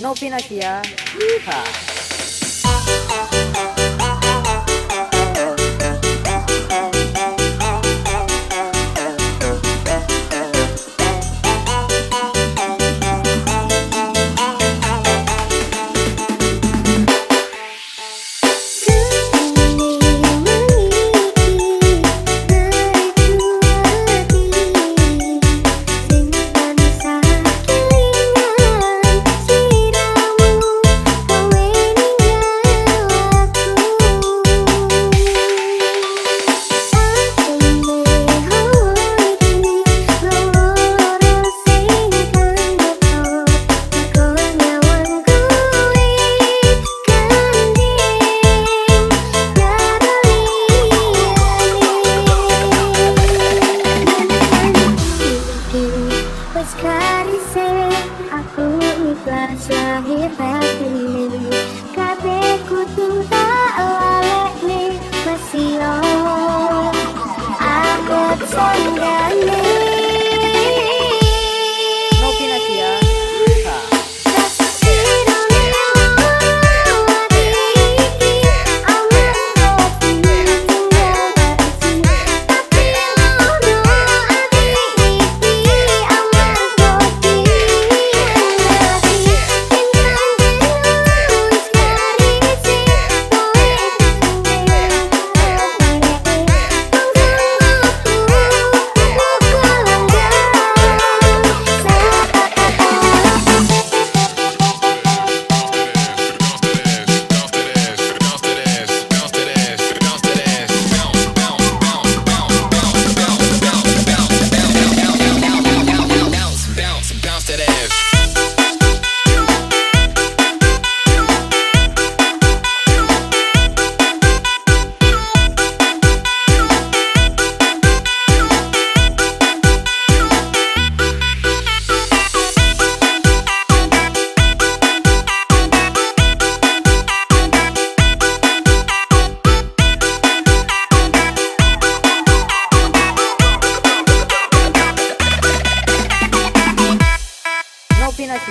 Novinasia. Yeehaw.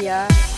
yeah.